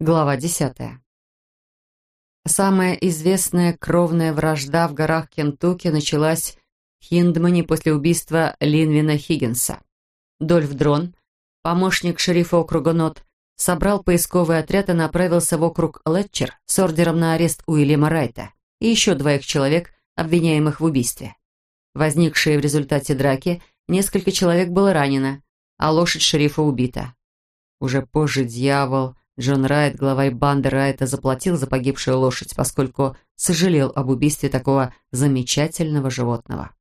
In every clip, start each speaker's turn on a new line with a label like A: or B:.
A: Глава десятая. Самая известная кровная вражда в горах Кентукки началась в Хиндмане после убийства Линвина Хиггинса. Дольф Дрон, помощник шерифа округа Нот, собрал поисковый отряд и направился в округ Летчер с ордером на арест Уильяма Райта и еще двоих человек, обвиняемых в убийстве. Возникшие в результате драки несколько человек было ранено, а лошадь шерифа убита. Уже позже дьявол Джон Райт, главарь банды Райта, заплатил за погибшую лошадь, поскольку сожалел об убийстве такого замечательного животного.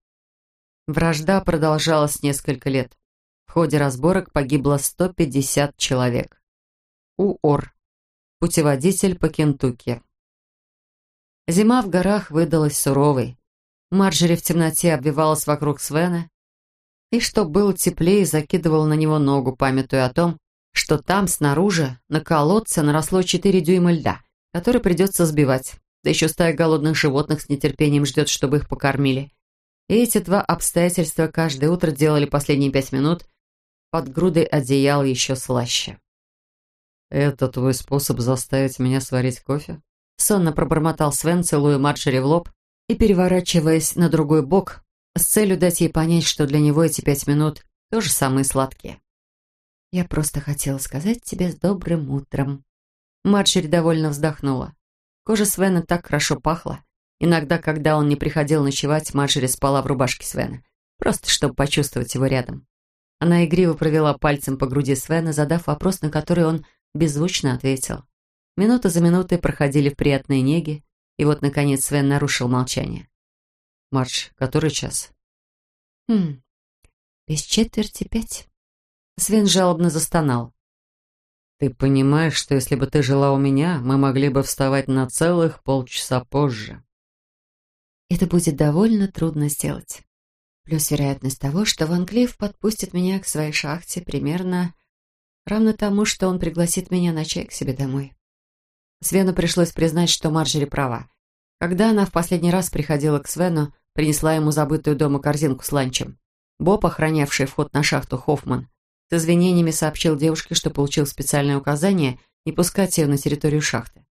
A: Вражда продолжалась несколько лет. В ходе разборок погибло 150 человек. УОР. Путеводитель по Кентукки. Зима в горах выдалась суровой. Марджери в темноте обвивалась вокруг Свена, и, чтоб было теплее, закидывал на него ногу, памятуя о том, что там, снаружи, на колодце наросло четыре дюйма льда, который придется сбивать. Да еще стая голодных животных с нетерпением ждет, чтобы их покормили. И эти два обстоятельства каждое утро делали последние пять минут под грудой одеял еще слаще.
B: «Это твой способ заставить меня сварить кофе?»
A: Сонно пробормотал Свен, целуя Марджери в лоб и переворачиваясь на другой бок, с целью дать ей понять, что для него эти пять минут тоже самые сладкие. «Я просто хотела сказать тебе с добрым утром». Марджери довольно вздохнула. Кожа Свена так хорошо пахла. Иногда, когда он не приходил ночевать, Марджери спала в рубашке Свена, просто чтобы почувствовать его рядом. Она игриво провела пальцем по груди Свена, задав вопрос, на который он беззвучно ответил. Минута за минутой проходили в приятной неге, и вот, наконец, Свен нарушил молчание.
B: «Марч, который час?»
A: «Хм, без четверти пять». Свен жалобно застонал.
B: «Ты понимаешь, что если бы ты жила у меня, мы могли бы вставать на целых полчаса позже?»
A: «Это будет довольно трудно сделать. Плюс вероятность того, что Ван Клифф подпустит меня к своей шахте примерно равно тому, что он пригласит меня на чай к себе домой». Свену пришлось признать, что Марджери права. Когда она в последний раз приходила к Свену, принесла ему забытую дома корзинку с ланчем. Боб, охранявший вход на шахту Хоффман, с извинениями сообщил девушке, что получил специальное указание не пускать ее на территорию шахты.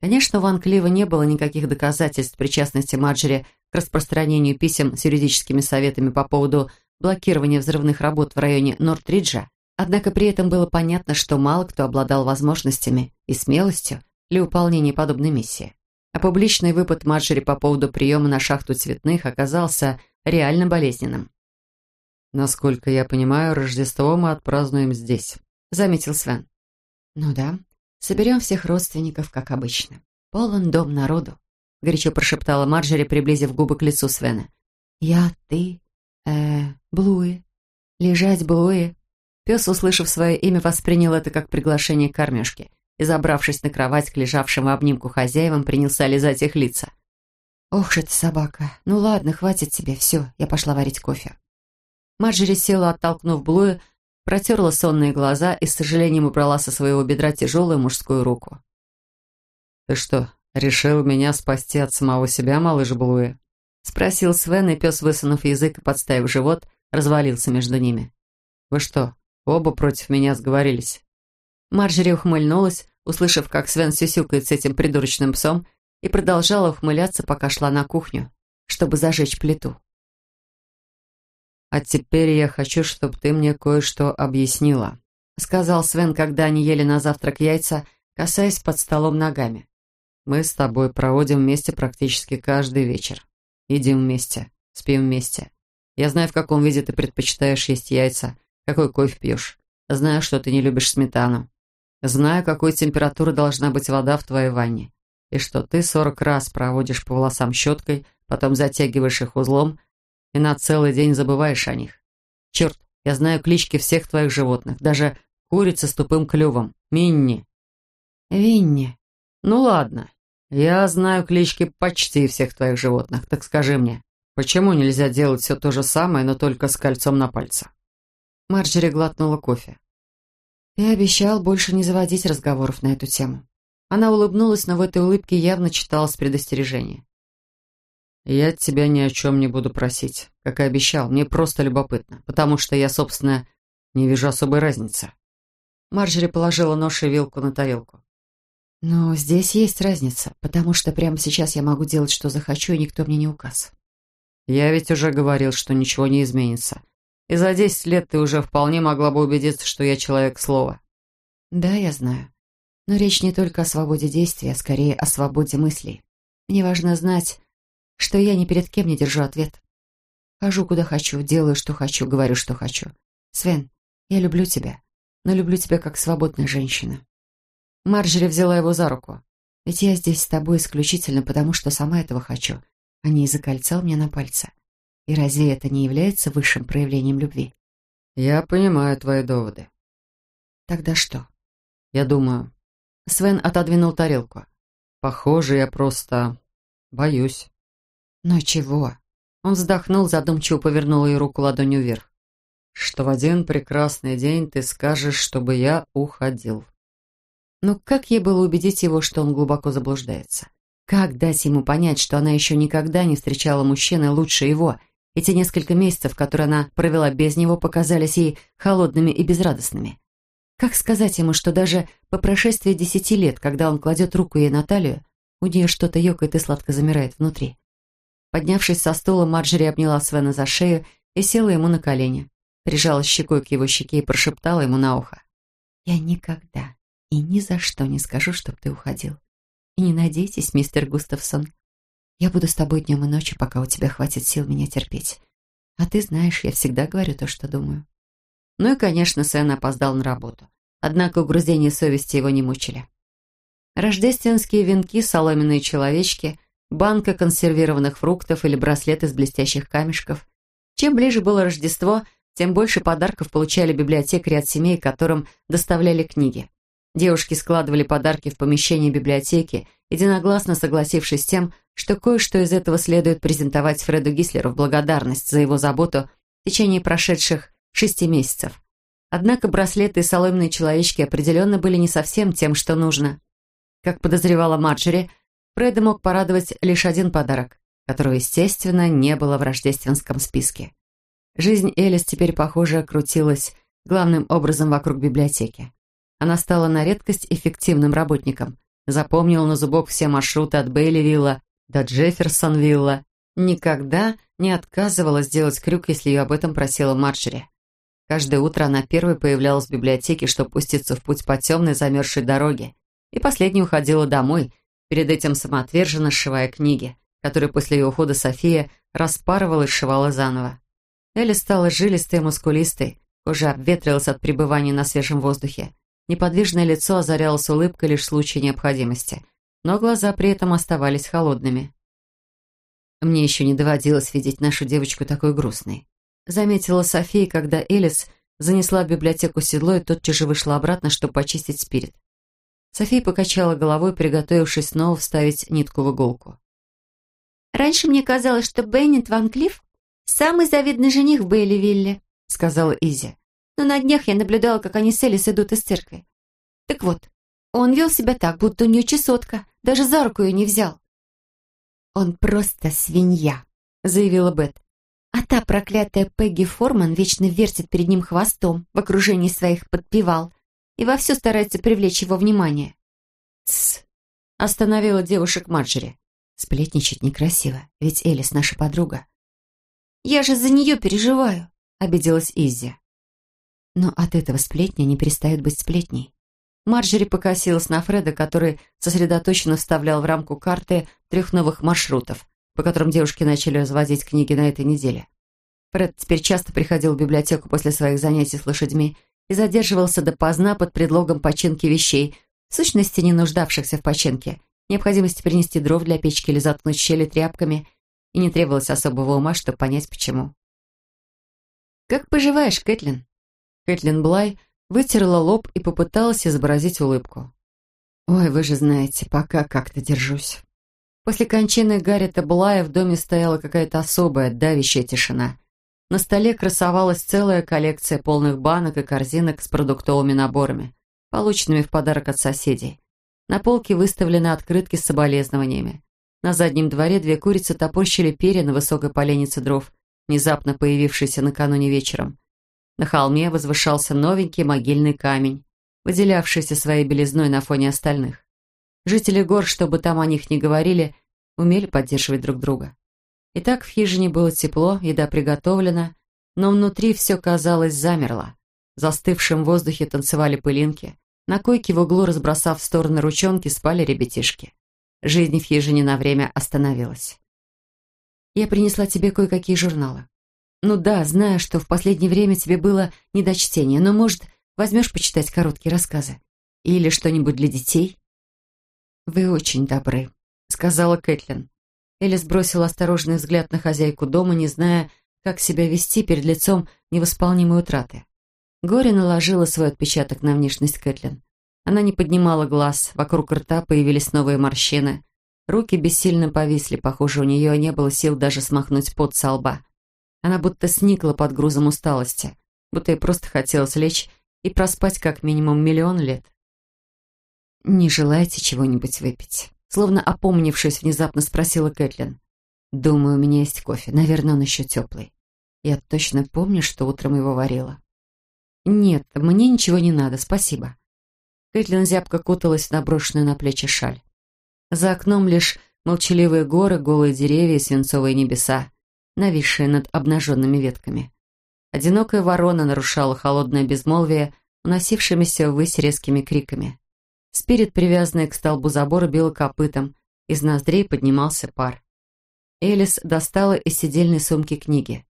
A: Конечно, у Ван Клива не было никаких доказательств причастности Марджери к распространению писем с юридическими советами по поводу блокирования взрывных работ в районе Нортриджа, однако при этом было понятно, что мало кто обладал возможностями и смелостью для выполнения подобной миссии. А публичный выпад Марджери по поводу приема на шахту цветных оказался реально болезненным.
B: «Насколько я понимаю, Рождество мы отпразднуем здесь», —
A: заметил Свен. «Ну да, соберем всех родственников, как обычно. Полон дом народу», — горячо прошептала Марджери, приблизив губы к лицу Свена. «Я, ты, э, Блуи. Лежать, Блуи». Пес, услышав свое имя, воспринял это как приглашение к кормежке и, забравшись на кровать к лежавшим в обнимку хозяевам, принялся лизать их лица. «Ох ж эта собака! Ну ладно, хватит тебе, все, я пошла варить кофе». Марджери села, оттолкнув Блуя, протерла сонные глаза и с сожалением убрала со своего бедра тяжелую мужскую руку.
B: «Ты что, решил меня спасти от самого себя, малыш Блуи?»
A: Спросил Свен, и пес, высунув язык и подставив живот, развалился между ними.
B: «Вы что, оба против меня сговорились?»
A: Марджери ухмыльнулась, услышав, как Свен сюсюкает с этим придурочным псом, и продолжала ухмыляться, пока шла на кухню, чтобы зажечь плиту.
B: «А теперь я хочу, чтобы ты мне кое-что объяснила»,
A: сказал Свен, когда они ели на завтрак яйца, касаясь под столом ногами.
B: «Мы с тобой проводим вместе практически каждый вечер. Едим вместе, спим вместе. Я знаю, в каком виде ты предпочитаешь есть яйца, какой кофе пьешь. Знаю, что ты не любишь сметану. Знаю, какой температуры должна быть вода в твоей ванне. И что ты сорок раз проводишь по волосам щеткой, потом затягиваешь их узлом и на целый день забываешь о них. Черт, я знаю клички всех твоих животных, даже курицы с тупым клювом. Минни.
A: Винни.
B: Ну ладно, я знаю клички почти всех твоих животных, так скажи мне, почему нельзя делать все то же самое, но только с кольцом на пальце?
A: Марджери глотнула кофе. «Ты обещал больше не заводить разговоров на эту тему». Она улыбнулась, но в этой улыбке явно читалось предостережение.
B: «Я тебя ни о чем не буду просить, как и обещал. Мне просто любопытно, потому что я, собственно, не вижу особой разницы».
A: Марджери положила нож и вилку на тарелку. Но здесь есть разница, потому что прямо сейчас я могу делать, что захочу, и никто мне не указ.
B: Я ведь уже говорил, что ничего не изменится. И за десять лет ты уже вполне могла бы убедиться, что я человек слова.
A: Да, я знаю. Но речь не только о свободе действий, а скорее о свободе мыслей. Мне важно знать, что я ни перед кем не держу ответ. Хожу куда хочу, делаю, что хочу, говорю, что хочу. Свен, я люблю тебя, но люблю тебя как свободная женщина. Марджери взяла его за руку. Ведь я здесь с тобой исключительно потому, что сама этого хочу, а не из-за кольца у меня на пальце. И разве это не является высшим проявлением любви?
B: Я понимаю твои доводы.
A: Тогда что?
B: Я думаю.
A: Свен отодвинул тарелку.
B: Похоже, я просто боюсь.
A: Но чего? Он вздохнул, задумчиво повернул ее руку ладонью вверх.
B: Что в один прекрасный день ты скажешь, чтобы я уходил.
A: Но как ей было убедить его, что он глубоко заблуждается? Как дать ему понять, что она еще никогда не встречала мужчины лучше его, эти несколько месяцев, которые она провела без него, показались ей холодными и безрадостными. Как сказать ему, что даже по прошествии десяти лет, когда он кладет руку ей на талию, у нее что-то ёкает и сладко замирает внутри? Поднявшись со стула, Марджери обняла Свена за шею и села ему на колени. Прижала щекой к его щеке и прошептала ему на ухо. «Я никогда и ни за что не скажу, чтоб ты уходил. И не надейтесь, мистер Густавсон, я буду с тобой днем и ночью, пока у тебя хватит сил меня терпеть. А ты знаешь, я всегда говорю то, что думаю». Ну и, конечно, Сэн опоздал на работу. Однако угрызения совести его не мучили. Рождественские венки, соломенные человечки, банка консервированных фруктов или браслет из блестящих камешков. Чем ближе было Рождество, тем больше подарков получали библиотекари от семей, которым доставляли книги. Девушки складывали подарки в помещении библиотеки, единогласно согласившись с тем, что кое-что из этого следует презентовать Фреду Гислеру в благодарность за его заботу в течение прошедших шести месяцев. Однако браслеты и соломенные человечки определенно были не совсем тем, что нужно. Как подозревала Марджери, Фреда мог порадовать лишь один подарок, которого, естественно, не было в рождественском списке. Жизнь Элис теперь, похоже, крутилась главным образом вокруг библиотеки. Она стала на редкость эффективным работником. Запомнила на зубок все маршруты от Бейли-Вилла до Джефферсон-Вилла. Никогда не отказывалась сделать крюк, если ее об этом просила Марджери. Каждое утро она первой появлялась в библиотеке, чтобы пуститься в путь по темной замерзшей дороге, и последней уходила домой, перед этим самоотверженно сшивая книги, которые после ее ухода София распарывала и сшивала заново. Элли стала жилистой и мускулистой, кожа обветрилась от пребывания на свежем воздухе. Неподвижное лицо озарялось улыбкой лишь в случае необходимости, но глаза при этом оставались холодными. Мне еще не доводилось видеть нашу девочку такой грустной. Заметила София, когда Элис занесла в библиотеку седло и тотчас же вышла обратно, чтобы почистить спирит. София покачала головой, приготовившись снова вставить нитку в иголку.
C: «Раньше мне казалось, что Беннет Ван Клифф – самый завидный жених в Бейли-Вилле», – сказала Изи но на днях я наблюдала, как они с Элис идут из церкви. Так вот, он вел себя так, будто у нее чесотка, даже за руку ее не взял. «Он просто свинья», — заявила Бет. «А та проклятая Пегги Форман вечно вертит перед ним хвостом в окружении своих подпевал и вовсю старается привлечь его внимание».
A: «Тссс», — остановила девушек Марджери. «Сплетничать некрасиво, ведь Элис наша подруга».
C: «Я же за нее переживаю», — обиделась
A: Иззи. Но от этого сплетня не перестает быть сплетней. Марджери покосилась на Фреда, который сосредоточенно вставлял в рамку карты трех новых маршрутов, по которым девушки начали разводить книги на этой неделе. Фред теперь часто приходил в библиотеку после своих занятий с лошадьми и задерживался допоздна под предлогом починки вещей, в сущности не нуждавшихся в починке, необходимости принести дров для печки или заткнуть щели тряпками, и не требовалось особого ума, чтобы понять, почему. «Как поживаешь, Кэтлин?» Кэтлин Блай вытерла лоб и попыталась изобразить улыбку. «Ой, вы же знаете, пока как-то держусь». После кончины Гаррита Блая в доме стояла какая-то особая, давящая тишина. На столе красовалась целая коллекция полных банок и корзинок с продуктовыми наборами, полученными в подарок от соседей. На полке выставлены открытки с соболезнованиями. На заднем дворе две курицы топорщили перья на высокой поленнице дров, внезапно появившейся накануне вечером. На холме возвышался новенький могильный камень, выделявшийся своей белизной на фоне остальных. Жители гор, чтобы там о них не говорили, умели поддерживать друг друга. Итак, в хижине было тепло, еда приготовлена, но внутри все, казалось, замерло. В застывшем воздухе танцевали пылинки. На койке в углу, разбросав в стороны ручонки, спали ребятишки. Жизнь в хижине на время остановилась. «Я принесла тебе кое-какие журналы. Ну да, знаю, что в последнее время тебе было не до чтения, но, может, возьмешь почитать короткие рассказы? Или что-нибудь для детей?» «Вы очень добры», — сказала Кэтлин. Элис бросила осторожный взгляд на хозяйку дома, не зная, как себя вести перед лицом невосполнимой утраты. Горе наложило свой отпечаток на внешность Кэтлин. Она не поднимала глаз, вокруг рта появились новые морщины. Руки бессильно повисли, похоже, у нее не было сил даже смахнуть пот со лба. Она будто сникла под грузом усталости, будто ей просто хотелось лечь и проспать как минимум миллион лет. «Не желаете чего-нибудь выпить?» Словно опомнившись, внезапно спросила Кэтлин. «Думаю, у меня есть кофе. Наверное, он еще теплый. Я точно помню, что утром его варила». «Нет, мне ничего не надо, спасибо». Кэтлин зябко куталась в наброшенную на плечи шаль. За окном лишь молчаливые горы, голые деревья и свинцовые небеса, нависшие над обнаженными ветками. Одинокая ворона нарушала холодное безмолвие, уносившимися ввысь резкими криками. Спирит, привязанный к столбу забора, бил копытом, из ноздрей поднимался пар. Элис достала из сидельной сумки книги.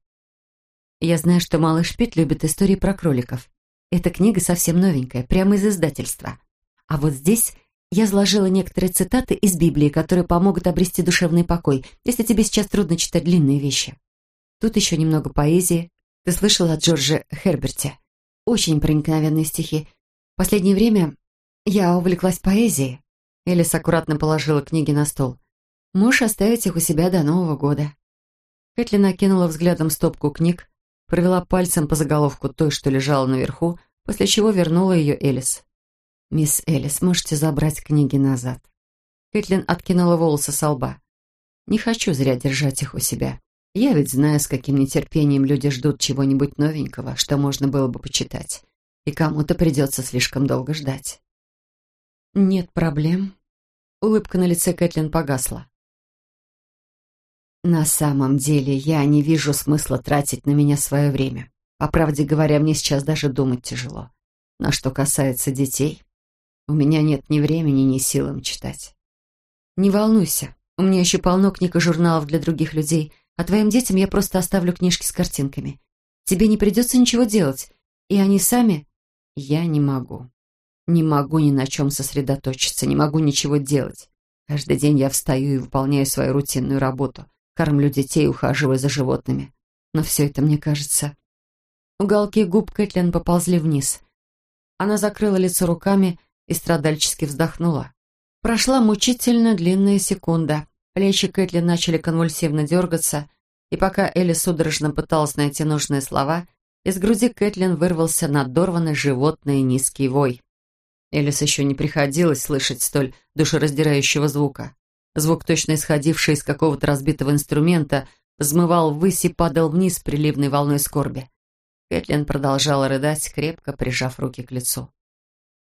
A: Я знаю, что малыш Пит любит истории про кроликов. Эта книга совсем новенькая, прямо из издательства. А вот здесь я изложила некоторые цитаты из Библии, которые помогут обрести душевный покой, если тебе сейчас трудно читать длинные вещи. Тут еще немного поэзии. Ты слышала о Джордже Херберте? Очень проникновенные стихи. В последнее время я увлеклась поэзией. Элис аккуратно положила книги на стол. Можешь оставить их у себя до Нового года. Кэтлин окинула взглядом стопку книг, провела пальцем по заголовку той, что лежала наверху, после чего вернула ее Элис. «Мисс Элис, можете забрать книги назад». Кэтлин откинула волосы со лба. «Не хочу зря держать их у себя. Я ведь знаю, с каким нетерпением люди ждут чего-нибудь новенького, что можно было бы почитать. И кому-то придется слишком долго ждать». «Нет проблем». Улыбка на лице Кэтлин погасла. На самом деле, я не вижу смысла тратить на меня свое время. По правде говоря, мне сейчас даже думать тяжело. Но что касается детей, у меня нет ни времени, ни сил им читать. Не волнуйся, у меня еще полно книг и журналов для других людей, а твоим детям я просто оставлю книжки с картинками. Тебе не придется ничего делать, и они сами... Я не могу. Не могу ни на чем сосредоточиться, не могу ничего делать. Каждый день я встаю и выполняю свою рутинную работу — кормлю детей, ухаживаю за животными. Но все это, мне кажется... Уголки губ Кэтлин поползли вниз. Она закрыла лицо руками и страдальчески вздохнула. Прошла мучительно длинная секунда. Плечи Кэтлин начали конвульсивно дергаться, и пока Элли судорожно пыталась найти нужные слова, из груди Кэтлин вырвался надорванный животный низкий вой. Элис еще не приходилось слышать столь душераздирающего звука. Звук, точно исходивший из какого-то разбитого инструмента, взмывал ввысь и падал вниз приливной волной скорби. Кэтлин продолжала рыдать, крепко прижав руки к лицу.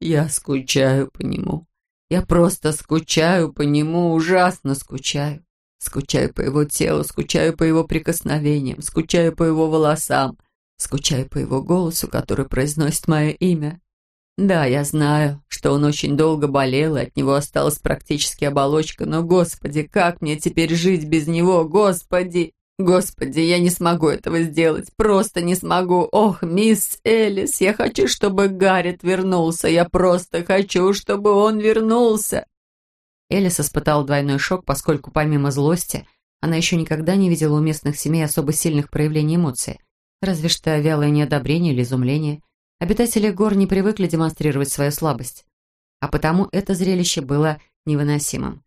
A: «Я скучаю по нему. Я просто скучаю по нему, ужасно скучаю. Скучаю по его телу, скучаю по его прикосновениям, скучаю по его волосам, скучаю по его голосу, который произносит мое имя. Да, я знаю, что он очень долго болел, и от него осталась практически оболочка, но, господи, как мне теперь жить без него, господи! Господи, я не смогу этого сделать, просто не смогу. Ох, мисс Элис, я хочу, чтобы Гаррет вернулся, я просто хочу, чтобы он вернулся. Элис испытала двойной шок, поскольку помимо злости она еще никогда не видела у местных семей особо сильных проявлений эмоций, разве что вялое неодобрение или изумление. Обитатели гор не привыкли демонстрировать свою слабость, а потому это зрелище было невыносимым.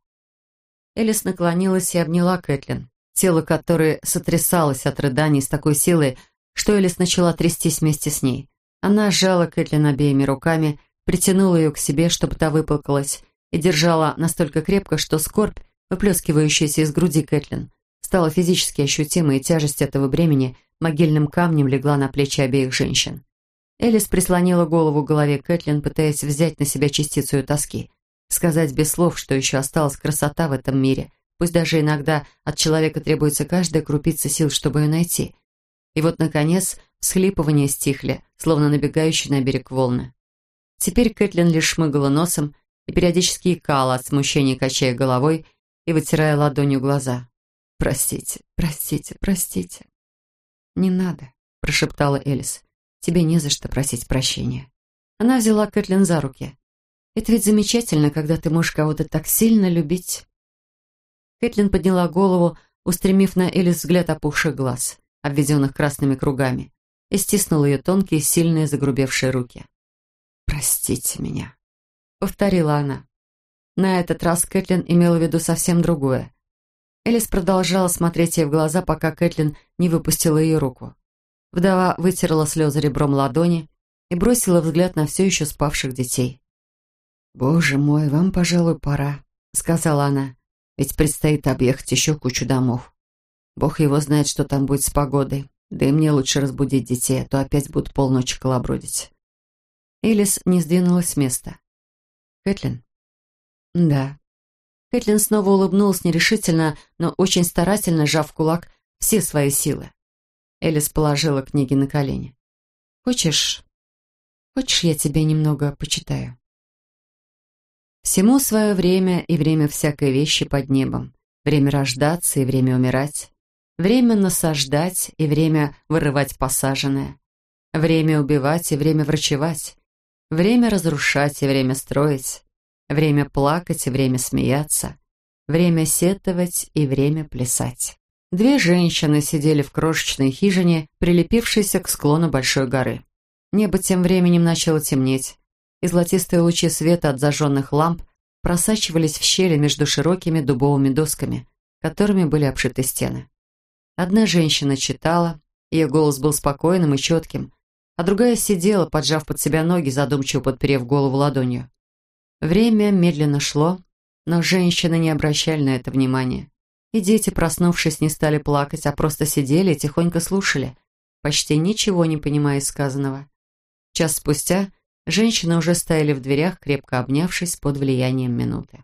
A: Элис наклонилась и обняла Кэтлин, тело которой сотрясалось от рыданий с такой силой, что Элис начала трястись вместе с ней. Она сжала Кэтлин обеими руками, притянула ее к себе, чтобы та выплакалась, и держала настолько крепко, что скорбь, выплескивающаяся из груди Кэтлин, стала физически ощутимой, и тяжесть этого бремени могильным камнем легла на плечи обеих женщин. Элис прислонила голову к голове Кэтлин, пытаясь взять на себя частицу ее тоски. Сказать без слов, что еще осталась красота в этом мире, пусть даже иногда от человека требуется каждая крупица сил, чтобы ее найти. И вот, наконец, всхлипывания стихли, словно набегающие на берег волны. Теперь Кэтлин лишь шмыгала носом и периодически икала от смущения, качая головой и вытирая ладонью глаза. «Простите, простите, простите». «Не надо», — прошептала Элис. «Тебе не за что просить прощения». Она взяла Кэтлин за руки. «Это ведь замечательно, когда ты можешь кого-то так сильно любить». Кэтлин подняла голову, устремив на Элис взгляд опухших глаз, обведенных красными кругами, и стиснула ее тонкие, сильные, загрубевшие руки. «Простите меня», — повторила она. На этот раз Кэтлин имела в виду совсем другое. Элис продолжала смотреть ей в глаза, пока Кэтлин не выпустила ее руку. Вдова вытерла слезы ребром ладони и бросила взгляд на все еще спавших детей. «Боже мой, вам, пожалуй, пора», — сказала она. «Ведь предстоит объехать еще кучу домов. Бог его знает, что там будет с погодой. Да и мне лучше разбудить детей, а то опять будут полночи колобродить». Элис не сдвинулась с места. «Кэтлин?» «Да». Кэтлин снова улыбнулась нерешительно, но очень старательно, сжав кулак все свои силы. Элис положила книги на колени. «Хочешь... хочешь, я тебе немного почитаю?» Всему свое время и время всякой вещи под небом. Время рождаться и время умирать. Время насаждать и время вырывать посаженное. Время убивать и время врачевать. Время разрушать и время строить. Время плакать и время смеяться. Время сетовать и время плясать. Две женщины сидели в крошечной хижине, прилепившейся к склону большой горы. Небо тем временем начало темнеть, и золотистые лучи света от зажженных ламп просачивались в щели между широкими дубовыми досками, которыми были обшиты стены. Одна женщина читала, ее голос был спокойным и четким, а другая сидела, поджав под себя ноги, задумчиво подперев голову ладонью. Время медленно шло, но женщины не обращали на это внимания. И дети, проснувшись, не стали плакать, а просто сидели и тихонько слушали, почти ничего не понимая сказанного. Час спустя женщины уже стояли в дверях, крепко обнявшись под влиянием минуты.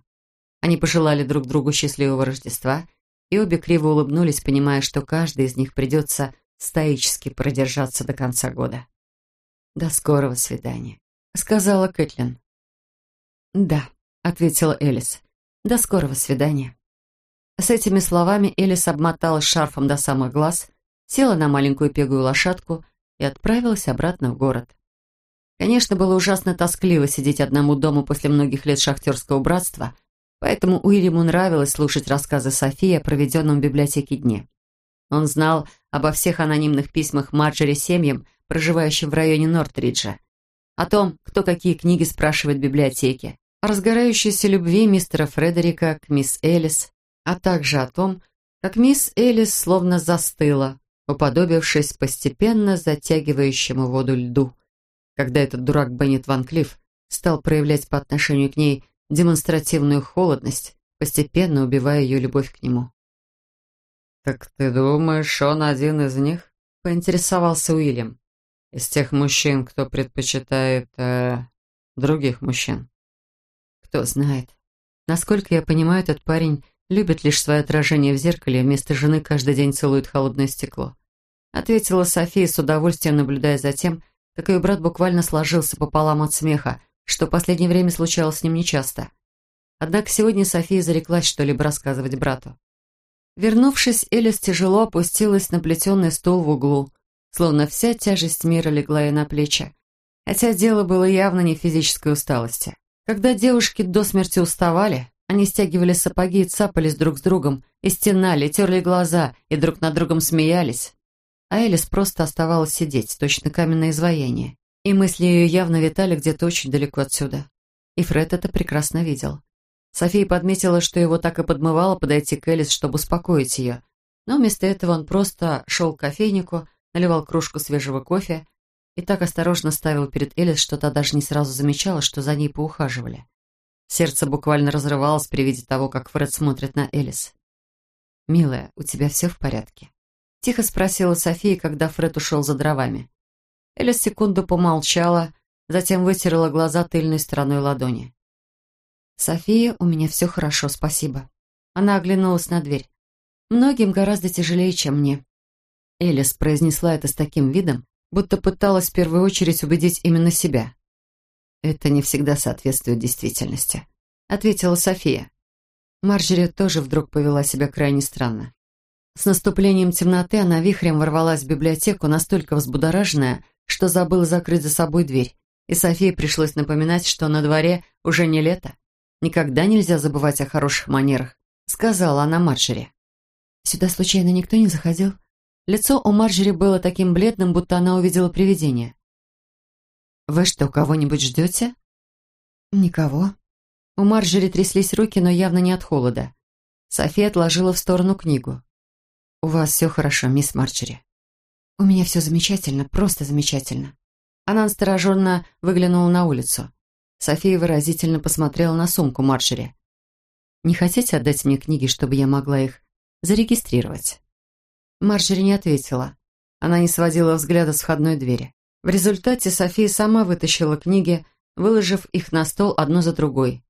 A: Они пожелали друг другу счастливого Рождества, и обе криво улыбнулись, понимая, что каждый из них придется стоически продержаться до конца года. «До скорого свидания», — сказала Кэтлин. «Да», — ответила Элис. «До скорого свидания». С этими словами Элис обмоталась шарфом до самых глаз, села на маленькую пегую лошадку и отправилась обратно в город. Конечно, было ужасно тоскливо сидеть одному дома после многих лет шахтерского братства, поэтому Уильяму нравилось слушать рассказы Софии о проведенном в библиотеке дне. Он знал обо всех анонимных письмах Марджери семьям, проживающим в районе Нортриджа, о том, кто какие книги спрашивает в библиотеке, о разгорающейся любви мистера Фредерика к мисс Элис, а также о том, как мисс Элис словно застыла, уподобившись постепенно затягивающему воду льду, когда этот дурак Беннет Ван Клифф стал проявлять по отношению к ней демонстративную холодность, постепенно убивая ее любовь к нему. «Так ты думаешь, он один из них?» — поинтересовался Уильям. «Из тех мужчин, кто предпочитает э, других мужчин?» «Кто знает. Насколько я понимаю, этот парень Любит лишь свое отражение в зеркале, вместо жены каждый день целует холодное стекло. Ответила София с удовольствием, наблюдая за тем, как ее брат буквально сложился пополам от смеха, что в последнее время случалось с ним нечасто. Однако сегодня София зареклась что-либо рассказывать брату. Вернувшись, Элис тяжело опустилась на плетеный стол в углу, словно вся тяжесть мира легла ей на плечи. Хотя дело было явно не физической усталости. Когда девушки до смерти уставали, они стягивали сапоги и цапались друг с другом, и стенали, терли глаза, и друг над другом смеялись. А Элис просто оставалась сидеть, точно каменное изваяние. И мысли ее явно витали где-то очень далеко отсюда. И Фред это прекрасно видел. София подметила, что его так и подмывало подойти к Элис, чтобы успокоить ее. Но вместо этого он просто шел к кофейнику, наливал кружку свежего кофе и так осторожно ставил перед Элис, что та даже не сразу замечала, что за ней поухаживали. Сердце буквально разрывалось при виде того, как Фред смотрит на Элис. «Милая, у тебя все в порядке?» Тихо спросила София, когда Фред ушел за дровами. Элис секунду помолчала, затем вытерла глаза тыльной стороной ладони. «София, у меня все хорошо, спасибо». Она оглянулась на дверь. «Многим гораздо тяжелее, чем мне». Элис произнесла это с таким видом, будто пыталась в первую очередь убедить именно себя. «Это не всегда соответствует действительности», — ответила София. Марджери тоже вдруг повела себя крайне странно. С наступлением темноты она вихрем ворвалась в библиотеку, настолько взбудораженная, что забыла закрыть за собой дверь, и Софии пришлось напоминать, что на дворе уже не лето. Никогда нельзя забывать о хороших манерах, сказала она Марджери. «Сюда случайно никто не заходил?» Лицо у Марджери было таким бледным, будто она увидела привидение. «Вы что, кого-нибудь ждете?» «Никого». У Марджери тряслись руки, но явно не от холода. София отложила в сторону книгу. «У вас все хорошо, мисс Марджери». «У меня все замечательно, просто замечательно». Она настороженно выглянула на улицу. София выразительно посмотрела на сумку Марджери. «Не хотите отдать мне книги, чтобы я могла их зарегистрировать?» Марджери не ответила. Она не сводила взгляда с входной двери. В результате София сама вытащила книги, выложив их на стол одну за другой.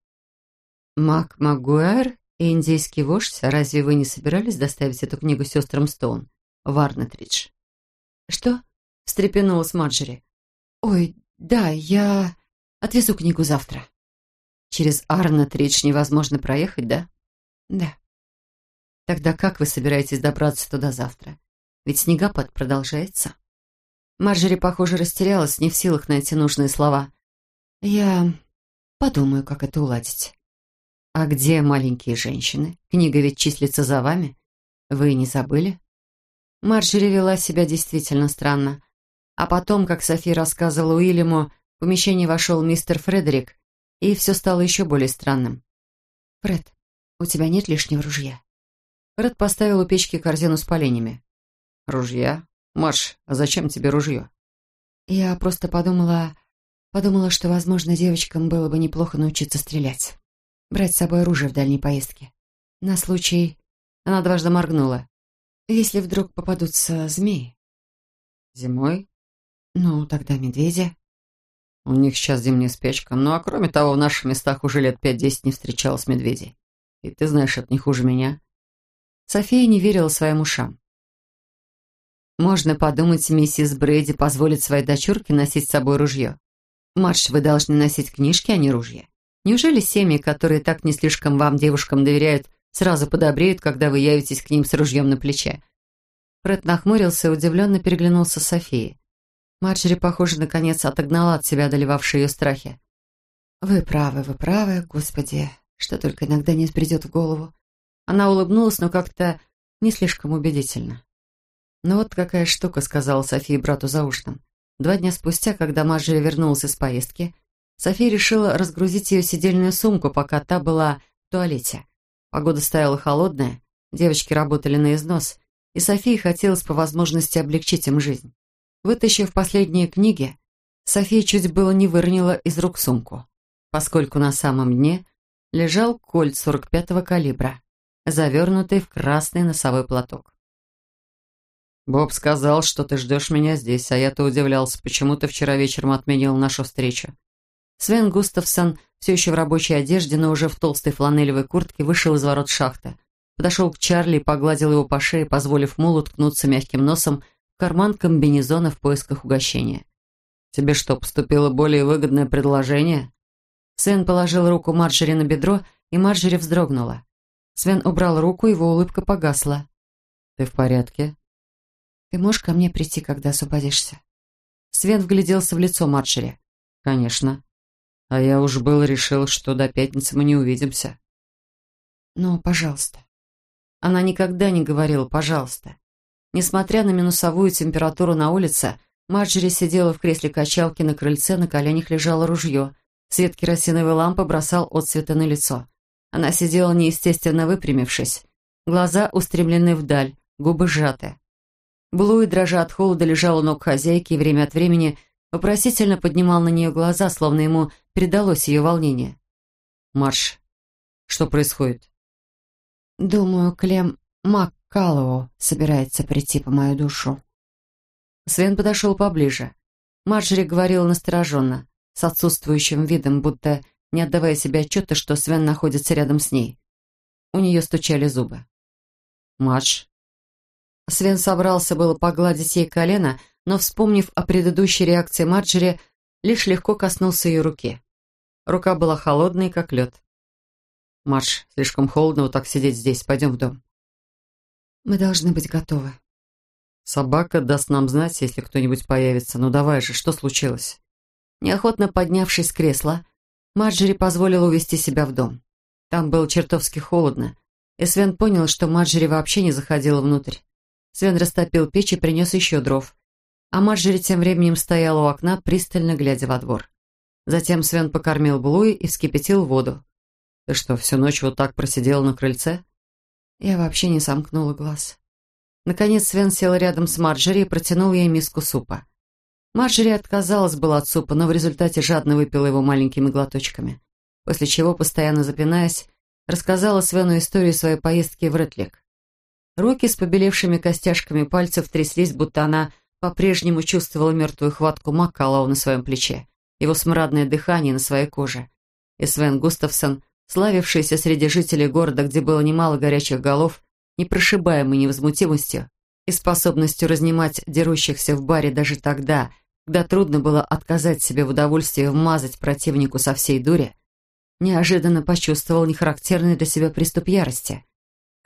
A: «Мак Магуэр и индейский вождь, разве вы не собирались доставить эту книгу сестрам Стоун в Арнетридж?» «Что?» — встрепенулась Марджери. «Ой, да, я отвезу книгу завтра». «Через Арнетридж невозможно проехать, да?» «Да». Тогда как вы собираетесь добраться туда завтра? Ведь снегопад продолжается. Марджери, похоже, растерялась, не в силах найти нужные слова. Я подумаю, как это уладить. А где маленькие женщины? Книга ведь числится за вами. Вы не забыли? Марджери вела себя действительно странно. А потом, как Софи рассказывала Уильяму, в помещение вошел мистер Фредерик, и все стало еще более странным. «Фред, у тебя нет лишнего ружья?» Ред поставил у печки корзину с поленьями. «Ружья? Марш, а зачем тебе ружье?» «Я просто подумала... Подумала, что, возможно, девочкам было бы неплохо научиться стрелять. Брать с собой оружие в дальней поездке. На случай...» Она дважды моргнула. «Если вдруг попадутся змеи».
B: «Зимой?»
A: «Ну, тогда медведи».
B: «У них сейчас зимняя спячка. Ну, а кроме того, в наших местах уже лет пять-десять не встречалось медведей. И ты знаешь, это не хуже меня».
A: София не верила своим ушам. Можно подумать, миссис Брейди позволит своей дочурке носить с собой ружье. Марш, вы должны носить книжки, а не ружья. Неужели семьи, которые так не слишком вам, девушкам, доверяют, сразу подобреют, когда вы явитесь к ним с ружьем на плече? Фред нахмурился и удивленно переглянулся с Софией. Марджери, похоже, наконец отогнала от себя одолевавшие ее страхи. «Вы правы, вы правы, Господи, что только иногда не сбредет в голову. Она улыбнулась, но как-то не слишком убедительно. «Ну вот какая штука», — сказала София брату за ужином. Два дня спустя, когда Марджери вернулась из поездки, София решила разгрузить ее сидельную сумку, пока та была в туалете. Погода стояла холодная, девочки работали на износ, и Софии хотелось по возможности облегчить им жизнь. Вытащив последние книги, София чуть было не выронила из рук сумку, поскольку на самом дне лежал кольт 45-го калибра завернутый в красный носовой платок.
B: «Боб сказал, что ты ждешь меня здесь, а я-то удивлялся, почему ты вчера вечером отменил нашу встречу».
A: Свен Густавсон, все еще в рабочей одежде, но уже в толстой фланелевой куртке, вышел из ворот шахты. Подошел к Чарли и погладил его по шее, позволив Мулу ткнуться мягким носом в карман комбинезона в поисках угощения.
B: «Тебе что, поступило более выгодное предложение?»
A: Свен положил руку Марджери на бедро, и Марджери вздрогнула. Свен убрал руку, его улыбка погасла.
B: «Ты в порядке?»
A: «Ты можешь ко мне прийти, когда освободишься?» Свен вгляделся в лицо Марджери.
B: «Конечно. А я уж был решил, что до пятницы мы не увидимся».
A: «Ну, пожалуйста». Она никогда не говорила «пожалуйста». Несмотря на минусовую температуру на улице, Марджери сидела в кресле качалки на крыльце, на коленях лежало ружье. Свет керосиновой лампы бросал отцветы на лицо. Она сидела неестественно выпрямившись. Глаза устремлены вдаль, губы сжаты. Блуи, дрожа от холода, лежал у ног хозяйки и время от времени вопросительно поднимал на нее глаза, словно ему передалось ее волнение.
B: «Марш, что происходит?»
A: «Думаю, Клем Маккалоу собирается прийти по мою душу». Свен подошел поближе. Марджери говорила настороженно, с отсутствующим видом, будто не отдавая себе отчета, что Свен находится рядом с ней. У нее стучали зубы. «Мадж». Свен собрался было погладить ей колено, но, вспомнив о предыдущей реакции Марджери, лишь легко коснулся ее руки. Рука была холодной, как лед. «Марш, слишком холодно вот так сидеть здесь. Пойдем в дом».
C: «Мы должны быть готовы».
B: «Собака даст нам знать, если кто-нибудь появится. Ну давай же, что случилось?»
A: Неохотно поднявшись с кресла, Марджери позволила увести себя в дом. Там было чертовски холодно, и Свен понял, что Марджери вообще не заходила внутрь. Свен растопил печь и принес еще дров. А Марджери тем временем стояла у окна, пристально глядя во двор. Затем Свен покормил Блуи и вскипятил воду. «Ты что, всю ночь вот так просидела на крыльце?»
C: Я вообще не сомкнула глаз.
A: Наконец Свен сел рядом с Марджери и протянул ей миску супа. Марджери отказалась была от супа, но в результате жадно выпила его маленькими глоточками. После чего, постоянно запинаясь, рассказала Свену историю своей поездки в Ретлик. Руки с побелевшими костяшками пальцев тряслись, будто она по-прежнему чувствовала мертвую хватку Маккалау на своем плече его смрадное дыхание на своей коже. И Свен Густавсон, славившийся среди жителей города, где было немало горячих голов, непрошибаемой невозмутимостью и способностью разнимать дерущихся в баре даже тогда, когда трудно было отказать себе в удовольствии вмазать противнику со всей дури, неожиданно почувствовал нехарактерный для себя приступ ярости.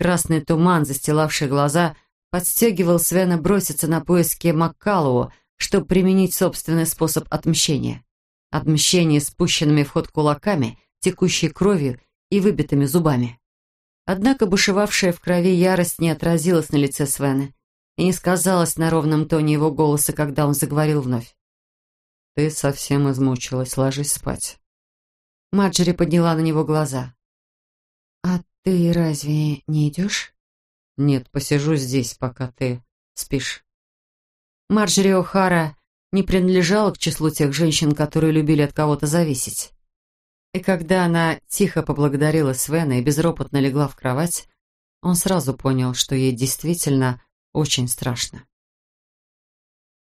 A: Красный туман, застилавший глаза, подстегивал Свена броситься на поиски Маккалоу, чтобы применить собственный способ отмщения. Отмщение спущенными в ход кулаками, текущей кровью и выбитыми зубами. Однако бушевавшая в крови ярость не отразилась на лице Свена и не сказалась на ровном тоне его голоса, когда он заговорил вновь.
B: «Ты совсем измучилась, ложись спать».
A: Маджери подняла на него глаза.
C: «А ты разве не идешь?»
B: «Нет, посижу здесь, пока ты спишь».
A: Марджери О'Хара не принадлежала к числу тех женщин, которые любили от кого-то зависеть. И когда она тихо поблагодарила Свена и безропотно легла в кровать, он сразу понял, что ей действительно очень страшно.